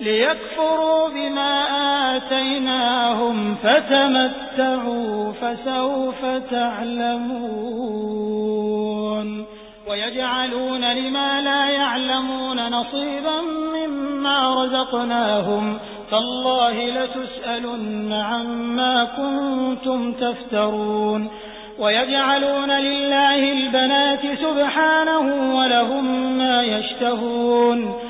ليكفروا بما آتيناهم فتمتعوا فسوف تعلمون. ويجعلون لما لا يعلمون نصيبا مما رزقناهم. تالله لتسألن عما كنتم تفترون. ويجعلون لله البنات سبحانه ولهم ما يشتهون.